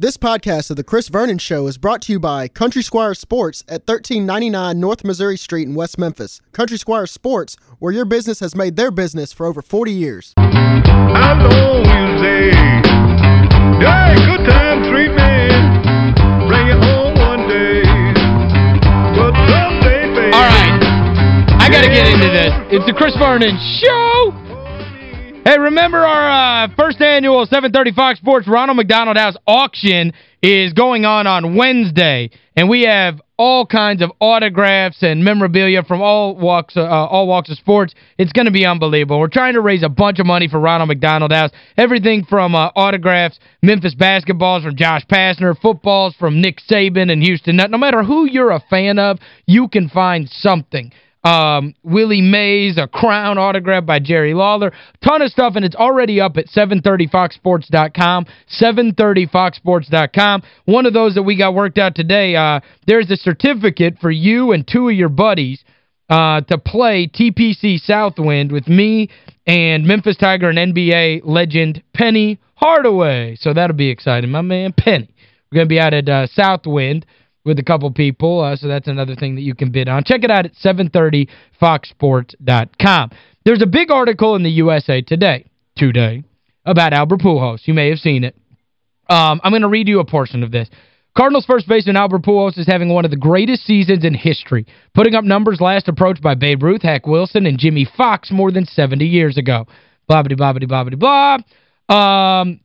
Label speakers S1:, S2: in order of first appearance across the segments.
S1: This podcast of The Chris Vernon Show is brought to you by Country Squire Sports at 1399 North Missouri Street in West Memphis. Country Squire Sports, where your business has made their business for over 40 years.
S2: I know you say, hey, good time treatment, bring it home one day, but someday, baby.
S3: All right. I got to get into this. It's the Chris Vernon Show. Hey, remember our uh, first annual 730 Fox Sports Ronald McDonald House auction is going on on Wednesday. And we have all kinds of autographs and memorabilia from all walks uh, all walks of sports. It's going to be unbelievable. We're trying to raise a bunch of money for Ronald McDonald House. Everything from uh, autographs, Memphis basketballs from Josh Pastner, footballs from Nick Saban and Houston. No matter who you're a fan of, you can find something um, Willie Mays, a crown autograph by Jerry Lawler. Ton of stuff, and it's already up at 730foxsports.com, 730foxsports.com. One of those that we got worked out today, uh, there's a certificate for you and two of your buddies uh, to play TPC Southwind with me and Memphis Tiger and NBA legend Penny Hardaway. So that'll be exciting. My man Penny. We're going to be out at uh, Southwind with a couple people, uh, so that's another thing that you can bid on. Check it out at 730foxsports.com. There's a big article in the USA Today, today, about Albert Pujols. You may have seen it. Um, I'm going to read you a portion of this. Cardinals first baseman Albert Pujols is having one of the greatest seasons in history, putting up numbers last approached by Babe Ruth, Hack Wilson, and Jimmie Foxx more than 70 years ago. Blah, blah, blah, blah, blah, blah. Um,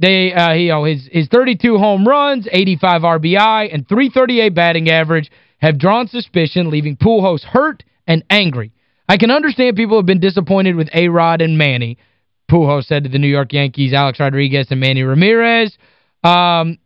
S3: they uh you know his his 32 home runs, 85 RBI and 338 batting average have drawn suspicion leaving Pujols hurt and angry. I can understand people have been disappointed with A-Rod and Manny. Pujols said to the New York Yankees Alex Rodriguez and Manny Ramirez. Um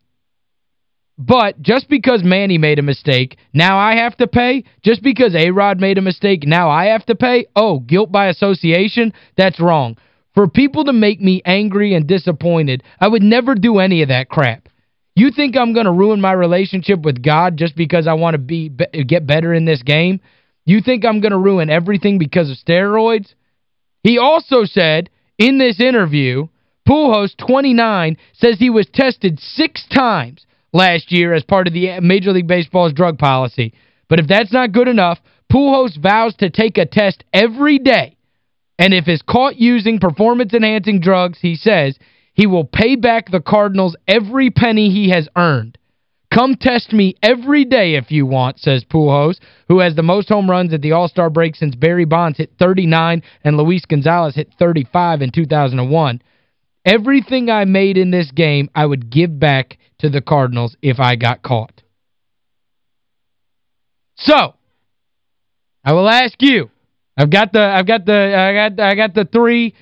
S3: but just because Manny made a mistake, now I have to pay? Just because A-Rod made a mistake, now I have to pay? Oh, guilt by association? That's wrong. For people to make me angry and disappointed, I would never do any of that crap. You think I'm going to ruin my relationship with God just because I want to be get better in this game? You think I'm going to ruin everything because of steroids? He also said in this interview, Pujols, 29, says he was tested six times last year as part of the Major League Baseball's drug policy. But if that's not good enough, Pujols vows to take a test every day and if is caught using performance-enhancing drugs, he says, he will pay back the Cardinals every penny he has earned. Come test me every day if you want, says Pujols, who has the most home runs at the All-Star break since Barry Bonds hit 39 and Luis Gonzalez hit 35 in 2001. Everything I made in this game, I would give back to the Cardinals if I got caught. So, I will ask you, I've got the I've got the I got I got the three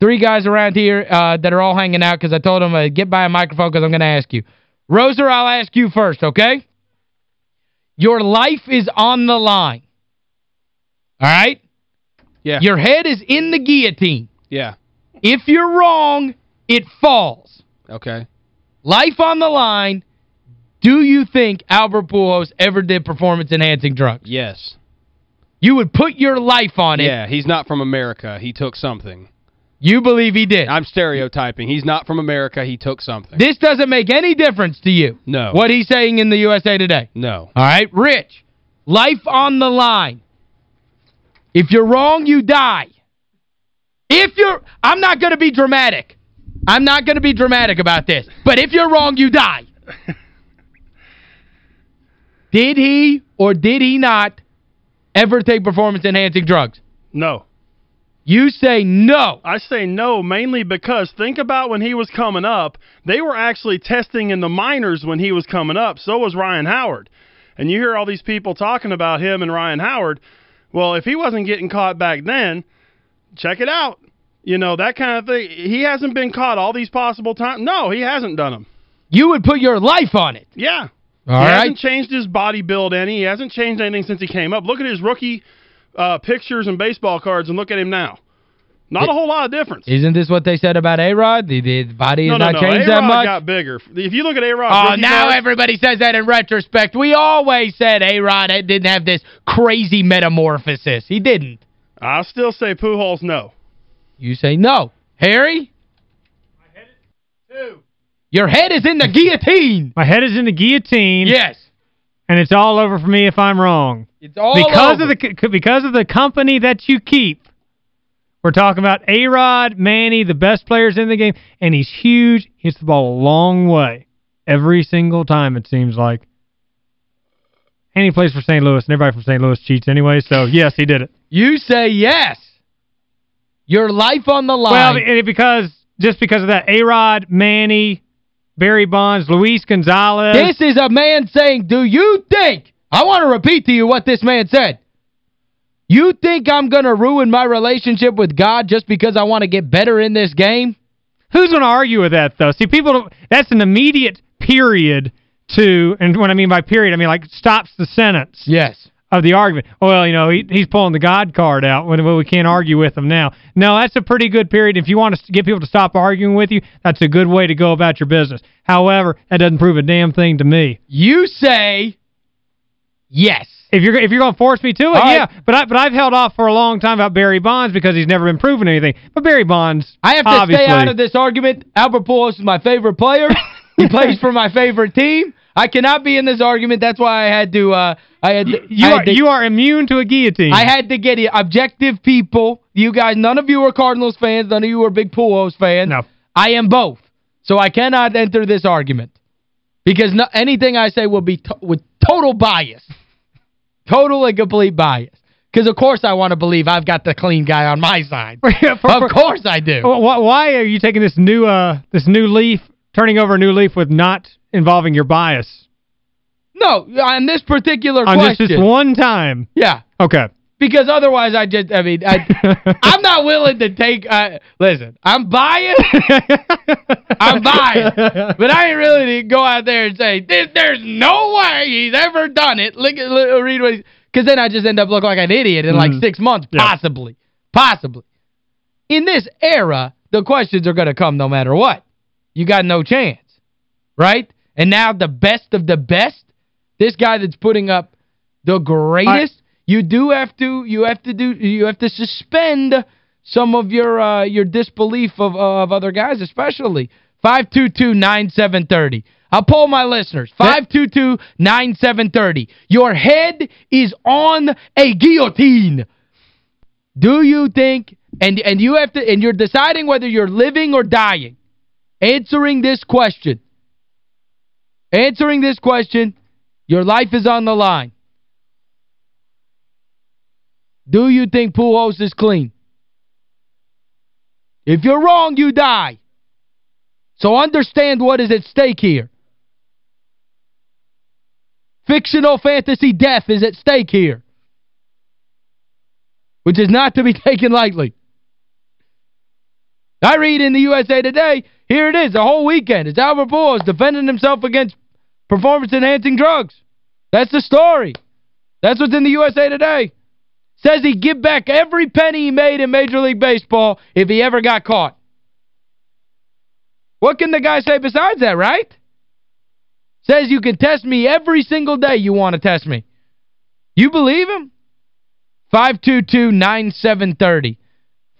S3: three guys around here uh, that are all hanging out because I told them uh, get by a microphone because I'm going to ask you. Roser, I'll ask you first, okay? Your life is on the line. All right?
S4: Yeah.
S3: Your head is in the guillotine.
S4: Yeah.
S3: If you're wrong, it falls.
S4: Okay.
S3: Life on the line. Do you think Albert Pujols ever did performance-enhancing drugs?
S4: Yes.
S3: You would put your life on it.
S4: Yeah, he's not from America. He took something.
S3: You believe he did.
S4: I'm stereotyping. He's not from America. He took something.
S3: This doesn't make any difference to you.
S4: No.
S3: What he's saying in the USA Today.
S4: No.
S3: All right, Rich. Life on the line. If you're wrong, you die. If you're I'm not going to be dramatic. I'm not going to be dramatic about this. But if you're wrong, you die. did he or did he not ever take performance-enhancing drugs?
S5: No.
S3: You say no.
S5: I say no mainly because think about when he was coming up. They were actually testing in the minors when he was coming up. So was Ryan Howard. And you hear all these people talking about him and Ryan Howard. Well, if he wasn't getting caught back then, check it out. You know, that kind of thing. He hasn't been caught all these possible times. No, he hasn't done them.
S3: You would put your life on it.
S5: Yeah.
S3: All
S5: he
S3: right.
S5: hasn't changed his body build any. He hasn't changed anything since he came up. Look at his rookie uh, pictures and baseball cards and look at him now. Not a whole lot of difference.
S3: Isn't this what they said about A-Rod? The, the body
S5: no,
S3: has
S5: no,
S3: not
S5: no.
S3: changed that much?
S5: got bigger. If you look at A-Rod...
S3: Oh, now cards, everybody says that in retrospect. We always said A-Rod didn't have this crazy metamorphosis. He didn't.
S5: I'll still say Pujols no.
S3: You say no. Harry?
S6: I hit it. Two.
S3: Your head is in the guillotine.
S6: My head is in the guillotine.
S3: Yes.
S6: And it's all over for me if I'm wrong.
S3: It's all
S6: because
S3: over.
S6: of the because of the company that you keep. We're talking about A-Rod, Manny, the best players in the game, and he's huge. Hits the ball a long way every single time, it seems like. And he plays for St. Louis, and everybody from St. Louis cheats anyway, so yes, he did it.
S3: You say yes. Your life on the line.
S6: Well, because just because of that, A-Rod, Manny, Barry Bonds, Luis Gonzalez.
S3: This is a man saying, do you think, I want to repeat to you what this man said. You think I'm going to ruin my relationship with God just because I want to get better in this game?
S6: Who's going to argue with that, though? See, people, don't, that's an immediate period to, and what I mean by period, I mean like stops the sentence
S3: Yes.
S6: Of the argument. Well, you know, he, he's pulling the God card out when well, we can't argue with him now. No, that's a pretty good period. If you want to get people to stop arguing with you, that's a good way to go about your business. However, that doesn't prove a damn thing to me.
S3: You say yes.
S6: If you're if you're going to force me to it,
S3: right.
S6: yeah. But I but I've held off for a long time about Barry Bonds because he's never been proven anything. But Barry Bonds,
S3: I have to
S6: obviously,
S3: stay out of this argument. Albert Pujols is my favorite player. he plays for my favorite team. I cannot be in this argument. That's why I had to uh I had to,
S6: You
S3: I had
S6: are
S3: to-
S6: you are immune to a guillotine.
S3: I had to get it. Objective people. You guys, none of you are Cardinals fans. None of you are big Pujols fans.
S6: No.
S3: I am both. So I cannot enter this argument. Because no, anything I say will be to with total bias. Total and complete bias. Because, of course, I want to believe I've got the clean guy on my side.
S6: For- for-
S3: of course I do.
S6: Wh- wh- Why are you taking this new uh this new leaf, turning over a new leaf with not involving your bias?
S3: No, on this particular
S6: On
S3: question.
S6: just this one time.
S3: Yeah.
S6: Okay.
S3: Because otherwise I just, I mean, I, I'm not willing to take, uh, listen, I'm biased. I'm biased. But I ain't really to go out there and say, "There- there's no way he's ever done it. Look at, look, read what Because then I just end up looking like an idiot in like
S6: Mhm.
S3: six months,
S6: Yeah.
S3: possibly. Possibly. In this era, the questions are going to come no matter what. You got no chance. Right? And now the best of the best, this guy that's putting up the greatest, you do have to you have to do you have to suspend some of your uh, your disbelief of of other guys especially 522-9730 I'll poll my listeners. 522-9730 your head is on a guillotine. Do you think and and you have to and you're deciding whether you're living or dying answering this question answering this question your life is on the line do you think Pujols is clean? If you're wrong, you die. So understand what is at stake here. Fictional fantasy death is at stake here. Which is not to be taken lightly. I read in the USA Today, here it is, the whole weekend. It's Albert Pujols defending himself against performance-enhancing drugs. That's the story. That's what's in the USA Today. Says he'd give back every penny he made in Major League Baseball if he ever got caught. What can the guy say besides that, right? Says you can test me every single day you want to test me. You believe him? 522-9730.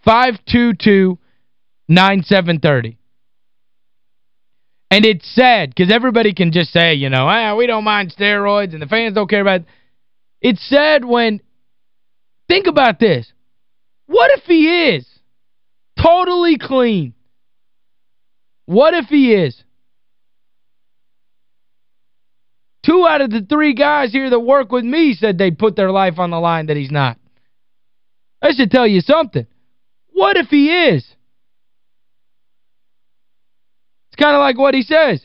S3: 522-9730. And it's sad because everybody can just say, you know, ah, we don't mind steroids and the fans don't care about it. It's sad when Think about this. What if he is totally clean? What if he is? Two out of the three guys here that work with me said they'd put their life on the line that he's not. I should tell you something. What if he is? It's kind of like what he says.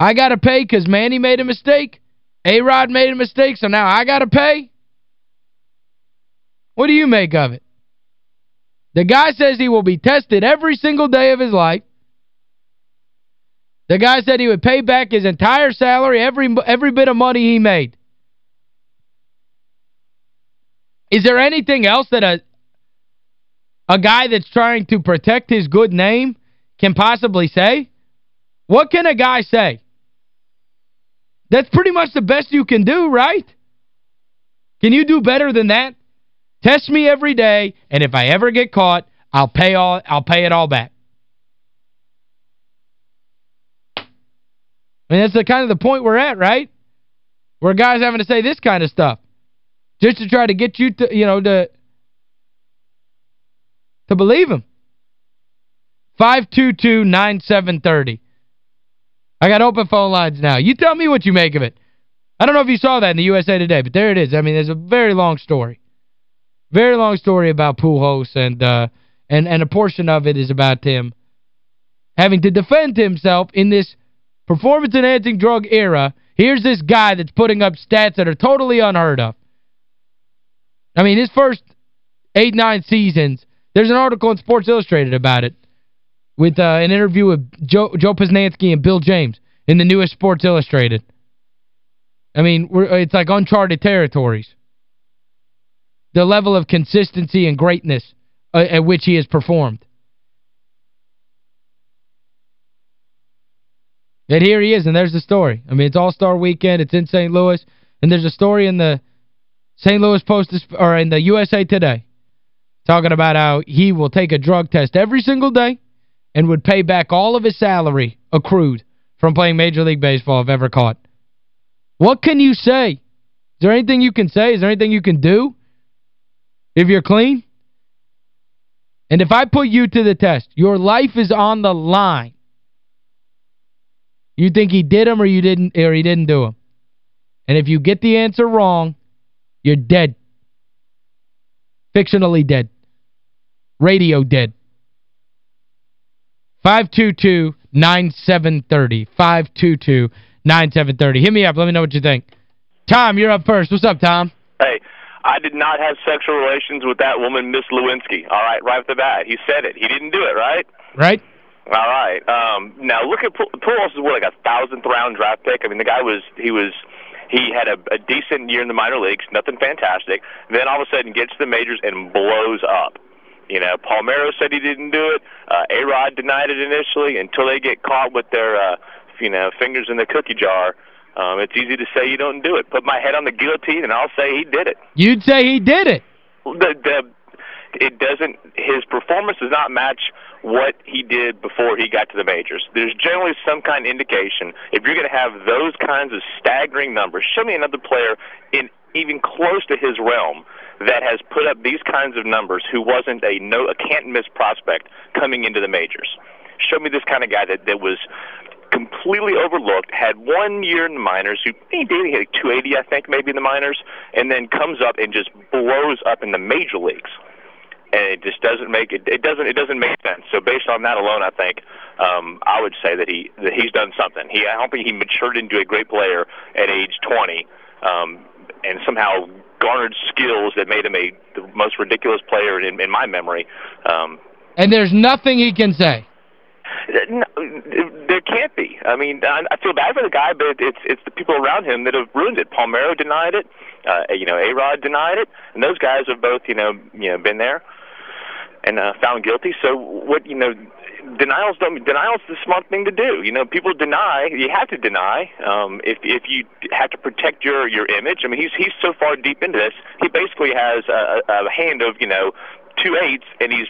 S3: I got to pay because Manny made a mistake. A-Rod made a mistake, so now I got to pay. What do you make of it? The guy says he will be tested every single day of his life. The guy said he would pay back his entire salary, every every bit of money he made. Is there anything else that a a guy that's trying to protect his good name can possibly say? What can a guy say? That's pretty much the best you can do, right? Can you do better than that? Test me every day, and if I ever get caught, I'll pay all I'll pay it all back. I mean, that's the kind of the point we're at, right? Where guys having to say this kind of stuff. Just to try to get you to, you know, to to believe him. 522-9730. I got open phone lines now. You tell me what you make of it. I don't know if you saw that in the USA Today, but there it is. I mean, there's a very long story. Very long story about Pujols, and, uh, and, and a portion of it is about him having to defend himself in this performance-enhancing drug era. Here's this guy that's putting up stats that are totally unheard of. I mean, his first eight, nine seasons, there's an article in Sports Illustrated about it with uh, an interview with Joe, Joe Posnanski and Bill James in the newest Sports Illustrated. I mean, it's like uncharted territories. The level of consistency and greatness uh, at which he has performed. And here he is, and there's the story. I mean, it's All-Star Weekend. It's in St. Louis. And there's a story in the St. Louis Post, or in the USA Today, talking about how he will take a drug test every single day and would pay back all of his salary accrued from playing Major League Baseball if ever caught. What can you say? Is there anything you can say? Is there anything you can do if you're clean? And if I put you to the test, your life is on the line. You think he did them or you didn't or he didn't do them. And if you get the answer wrong, you're dead. Fictionally dead. Radio dead. 522-9730. 522-9730. Hit me up. Let me know what you think. Tom, you're up first. What's up, Tom?
S7: Hey, I did not have sexual relations with that woman, Miss Lewinsky. All right, right off the bat. He said it. He didn't do it, right?
S3: Right.
S7: All right. Um, now, look at Pujols is what, like a thousandth round draft pick? I mean, the guy was, he was – he had a, a decent year in the minor leagues, nothing fantastic. Then all of a sudden gets to the majors and blows up. You know, Palmeiro said he didn't do it. Uh, A-Rod denied it initially until they get caught with their, uh, you know, fingers in the cookie jar. Um, it's easy to say you don't do it. Put my head on the guillotine, and I'll say he did it.
S3: You'd say he did it.
S7: The, the, it doesn't. His performance does not match what he did before he got to the majors. There's generally some kind of indication. If you're going to have those kinds of staggering numbers, show me another player in even close to his realm that has put up these kinds of numbers who wasn't a no a can't miss prospect coming into the majors. Show me this kind of guy that that was completely overlooked, had one year in the minors, who he did he had 280 I think maybe in the minors, and then comes up and just blows up in the major leagues and it just doesn't make it. It doesn't. It doesn't make sense. So based on that alone, I think um, I would say that he that he's done something. He I don't think he matured into a great player at age 20, um, and somehow garnered skills that made him a the most ridiculous player in, in my memory. Um,
S3: and there's nothing he can say.
S7: No, there can't be. I mean, I, feel bad for the guy, but it's it's the people around him that have ruined it. Palmeiro denied it. Uh, you know, A Rod denied it, and those guys have both you know you know been there and uh, found guilty. So what you know, denials don't denials the smart thing to do. You know, people deny. You have to deny um, if if you have to protect your your image. I mean, he's he's so far deep into this. He basically has a, a hand of you know two eights, and he's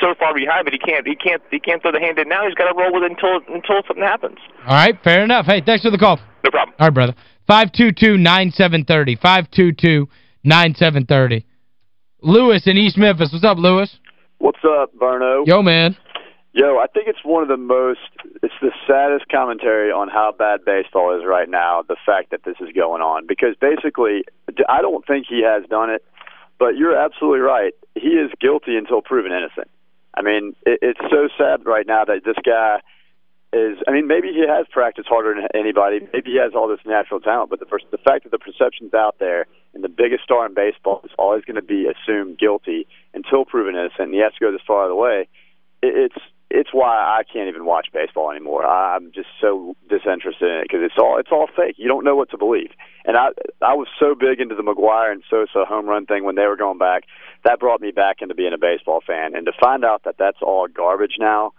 S7: so far behind, but he can't he can't he can't throw the hand in now. He's got to roll with it until until something happens.
S3: All right, fair enough. Hey, thanks for the call.
S7: No problem.
S3: All right, brother. 522-9730. 522-9730. Lewis in East Memphis. What's up, Lewis?
S8: What's up, Verno?
S3: Yo, man.
S8: Yo, I think it's one of the most, it's the saddest commentary on how bad baseball is right now, the fact that this is going on. Because basically, I don't think he has done it, but you're absolutely right. He is guilty until proven innocent. I mean, it, it's so sad right now that this guy is, I mean, maybe he has practiced harder than anybody. Maybe he has all this natural talent, but the, the fact that the perception's out there and the biggest star in baseball is always going to be assumed guilty until proven innocent, and he has to go this far the way. It, it's it's why I can't even watch baseball anymore. I'm just so disinterested in it because it's all it's all fake. You don't know what to believe. And I I was so big into the McGwire and Sosa home run thing when they were going back. That brought me back into being a baseball fan. And to find out that that's all garbage now,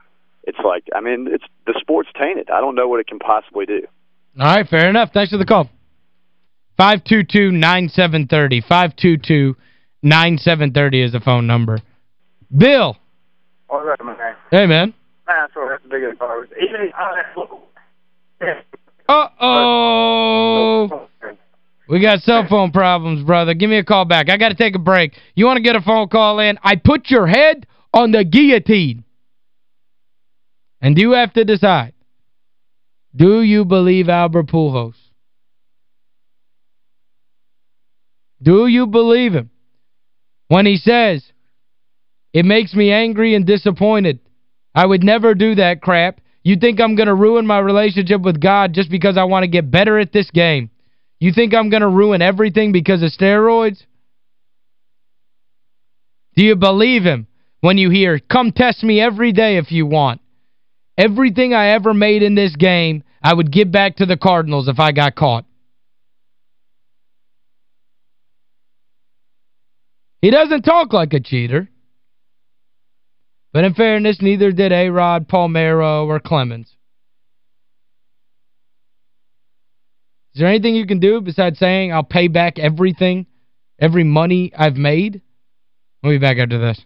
S8: it's like I mean it's the sport's tainted. I don't know what it can possibly do.
S3: All right, fair enough. Thanks for the call. 522-9730. 522-9730 is the phone number. Bill.
S9: All right, man.
S3: Hey, man.
S9: That's what that's the biggest part. Even
S3: Uh-oh. We got cell phone problems, brother. Give me a call back. I got to take a break. You want to get a phone call in? I put your head on the guillotine. And you have to decide. Do you believe Albert Pujols? Do you believe him? When he says, it makes me angry and disappointed. I would never do that crap. You think I'm going to ruin my relationship with God just because I want to get better at this game? You think I'm going to ruin everything because of steroids? Do you believe him when you hear, come test me every day if you want? Everything I ever made in this game, I would give back to the Cardinals if I got caught. He doesn't talk like a cheater. But in fairness, neither did A-Rod, Palmeiro, or Clemens. Is there anything you can do besides saying I'll pay back everything, every money I've made? We'll be back after this.